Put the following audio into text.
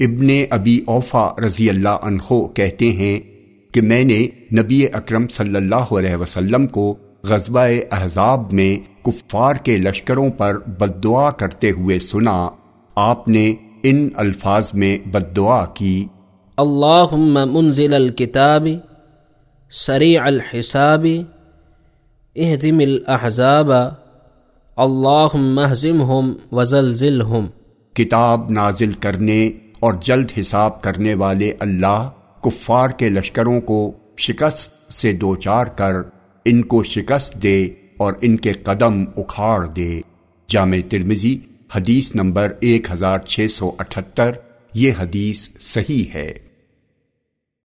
ابن ابی اوفا رضی اللہ عنہ کہتے ہیں کہ میں نے نبی اکرم صلی اللہ علیہ وسلم کو غزوہ احزاب میں کفار کے لشکروں پر بد دعا کرتے ہوئے سنا آپ نے ان الفاظ میں بد دعا کی الكتاب سریع الحساب اہزم الاحزاب اللہم اور جلد حساب کرنے والے اللہ کفار کے لشکروں کو شکست سے دوچار کر ان کو شکست دے اور ان کے قدم اکھاڑ دے۔ جامع ترمزی حدیث نمبر ایک ہزار چھ